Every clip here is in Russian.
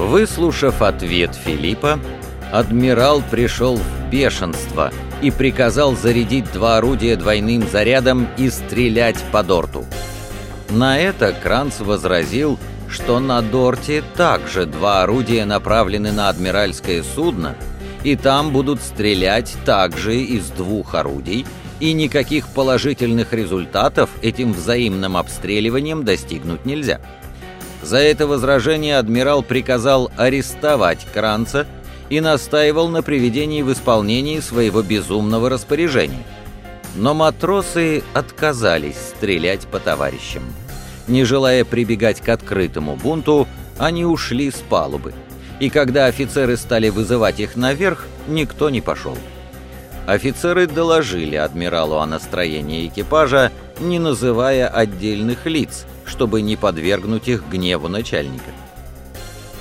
Выслушав ответ Филиппа, адмирал пришел в бешенство и приказал зарядить два орудия двойным зарядом и стрелять по дорту. На это Кранц возразил, что на дорте также два орудия направлены на адмиральское судно, и там будут стрелять также из двух орудий, и никаких положительных результатов этим взаимным обстреливанием достигнуть нельзя. За это возражение адмирал приказал арестовать Кранца и настаивал на приведении в исполнении своего безумного распоряжения. Но матросы отказались стрелять по товарищам. Не желая прибегать к открытому бунту, они ушли с палубы. И когда офицеры стали вызывать их наверх, никто не пошел. Офицеры доложили адмиралу о настроении экипажа, не называя отдельных лиц, чтобы не подвергнуть их гневу начальника.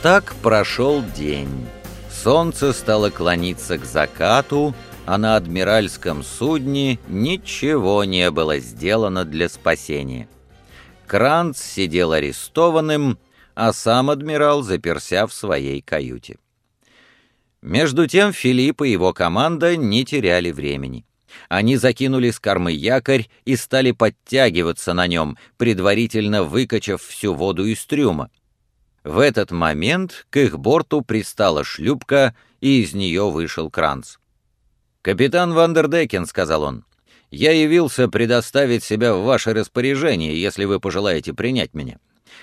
Так прошел день. Солнце стало клониться к закату, а на адмиральском судне ничего не было сделано для спасения. Кранц сидел арестованным, а сам адмирал заперся в своей каюте. Между тем Филипп и его команда не теряли времени. Они закинули с кормы якорь и стали подтягиваться на нем, предварительно выкачав всю воду из трюма. В этот момент к их борту пристала шлюпка, и из нее вышел Кранц. «Капитан Вандердекен», — сказал он, — «я явился предоставить себя в ваше распоряжение, если вы пожелаете принять меня.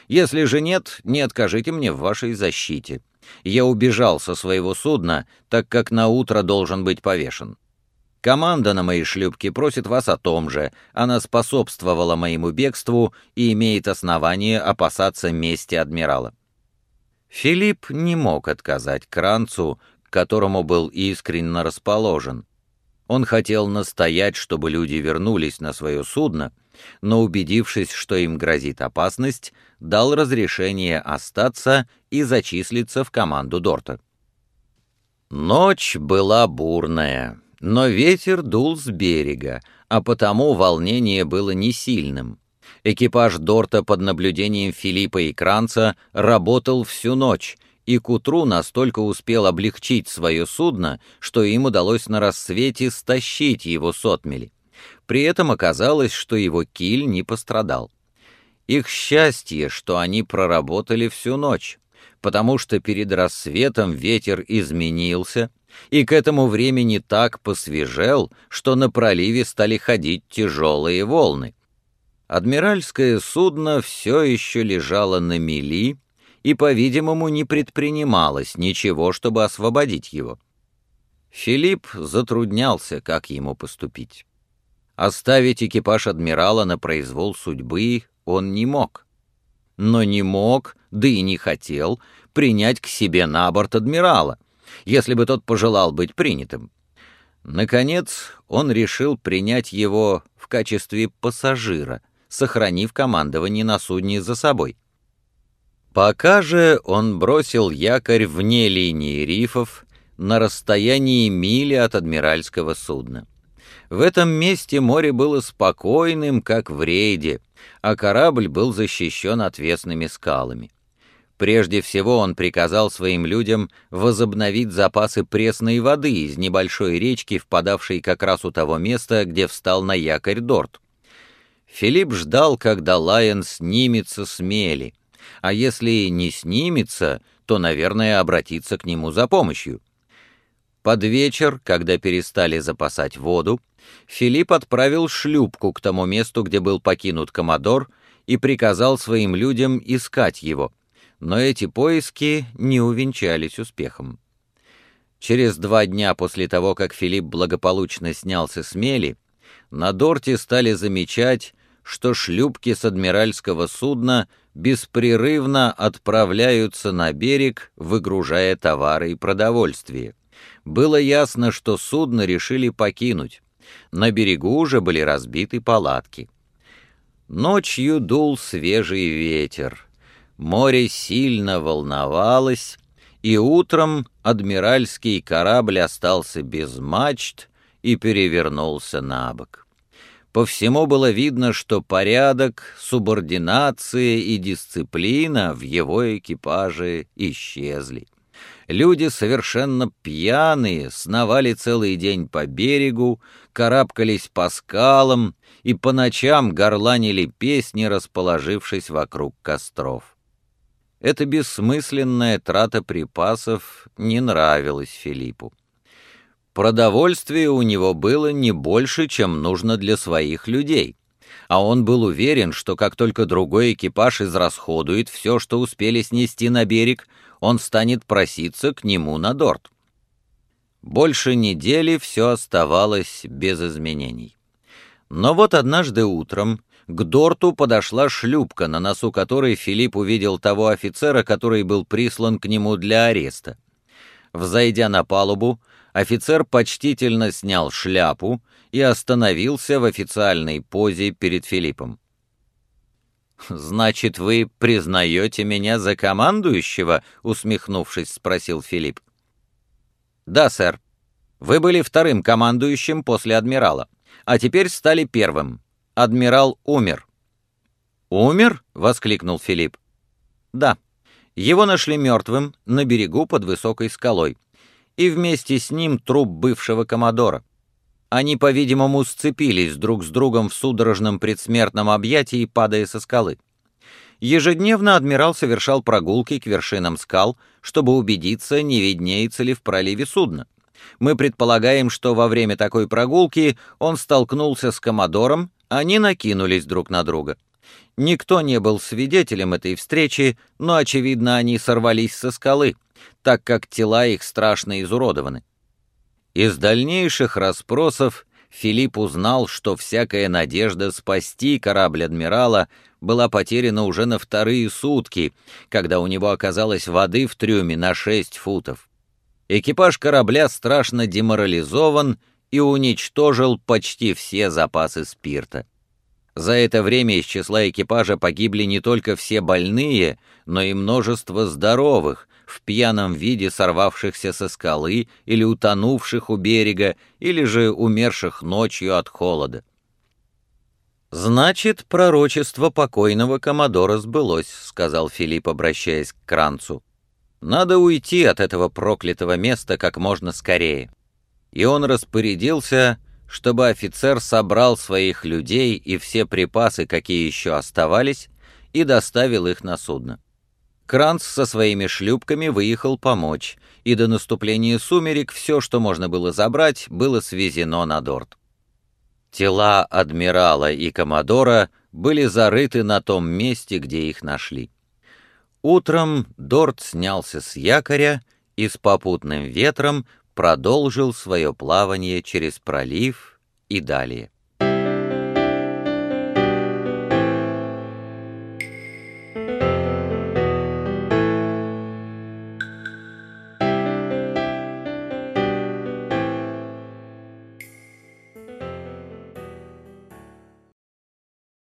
Если же нет, не откажите мне в вашей защите. Я убежал со своего судна, так как на утро должен быть повешен. Команда на моей шлюпке просит вас о том же. Она способствовала моему бегству и имеет основание опасаться мести адмирала». Филипп не мог отказать Кранцу, к которому был искренне расположен. Он хотел настоять, чтобы люди вернулись на свое судно, но, убедившись, что им грозит опасность, дал разрешение остаться и зачислиться в команду Дорта. Ночь была бурная, но ветер дул с берега, а потому волнение было не сильным. Экипаж Дорта под наблюдением Филиппа и Кранца работал всю ночь, и к утру настолько успел облегчить свое судно, что им удалось на рассвете стащить его с отмели. При этом оказалось, что его киль не пострадал. Их счастье, что они проработали всю ночь, потому что перед рассветом ветер изменился, и к этому времени так посвежел, что на проливе стали ходить тяжелые волны. Адмиральское судно все еще лежало на мели и, по-видимому, не предпринималось ничего, чтобы освободить его. Филипп затруднялся, как ему поступить. Оставить экипаж адмирала на произвол судьбы он не мог. Но не мог, да и не хотел, принять к себе на борт адмирала, если бы тот пожелал быть принятым. Наконец, он решил принять его в качестве пассажира, сохранив командование на судне за собой. Пока же он бросил якорь вне линии рифов на расстоянии мили от адмиральского судна. В этом месте море было спокойным, как в рейде, а корабль был защищен отвесными скалами. Прежде всего он приказал своим людям возобновить запасы пресной воды из небольшой речки, впадавшей как раз у того места, где встал на якорь Дорт. Филипп ждал, когда Лайон снимется с мели, а если не снимется, то, наверное, обратится к нему за помощью. Под вечер, когда перестали запасать воду, Филипп отправил шлюпку к тому месту, где был покинут Комодор, и приказал своим людям искать его. Но эти поиски не увенчались успехом. Через два дня после того, как Филипп благополучно снялся с мели, на Дорте стали замечать, что шлюпки с адмиральского судна беспрерывно отправляются на берег, выгружая товары и продовольствие. Было ясно, что судно решили покинуть. На берегу уже были разбиты палатки. Ночью дул свежий ветер. Море сильно волновалось, и утром адмиральский корабль остался без мачт и перевернулся на бок. По всему было видно, что порядок, субординация и дисциплина в его экипаже исчезли. Люди совершенно пьяные сновали целый день по берегу, карабкались по скалам и по ночам горланили песни, расположившись вокруг костров. Эта бессмысленная трата припасов не нравилась Филиппу. Продовольствие у него было не больше, чем нужно для своих людей, а он был уверен, что как только другой экипаж израсходует все, что успели снести на берег, он станет проситься к нему на дорт. Больше недели все оставалось без изменений. Но вот однажды утром к дорту подошла шлюпка, на носу которой Филипп увидел того офицера, который был прислан к нему для ареста. Взойдя на палубу, офицер почтительно снял шляпу и остановился в официальной позе перед Филиппом. «Значит, вы признаете меня за командующего?» — усмехнувшись, спросил Филипп. «Да, сэр. Вы были вторым командующим после адмирала, а теперь стали первым. Адмирал умер». «Умер?» — воскликнул Филипп. «Да. Его нашли мертвым на берегу под высокой скалой и вместе с ним труп бывшего комодора. Они, по-видимому, сцепились друг с другом в судорожном предсмертном объятии, падая со скалы. Ежедневно адмирал совершал прогулки к вершинам скал, чтобы убедиться, не виднеется ли в проливе судно. Мы предполагаем, что во время такой прогулки он столкнулся с комодором, они накинулись друг на друга. Никто не был свидетелем этой встречи, но, очевидно, они сорвались со скалы так как тела их страшно изуродованы. Из дальнейших расспросов Филипп узнал, что всякая надежда спасти корабль адмирала была потеряна уже на вторые сутки, когда у него оказалось воды в трюме на 6 футов. Экипаж корабля страшно деморализован и уничтожил почти все запасы спирта. За это время из числа экипажа погибли не только все больные, но и множество здоровых, в пьяном виде сорвавшихся со скалы или утонувших у берега, или же умерших ночью от холода. «Значит, пророчество покойного Комодора сбылось», — сказал Филипп, обращаясь к Кранцу. «Надо уйти от этого проклятого места как можно скорее». И он распорядился чтобы офицер собрал своих людей и все припасы, какие еще оставались, и доставил их на судно. Кранц со своими шлюпками выехал помочь, и до наступления сумерек все, что можно было забрать, было свезено на Дорт. Тела адмирала и коммодора были зарыты на том месте, где их нашли. Утром Дорт снялся с якоря и с попутным ветром продолжил свое плавание через пролив и далее.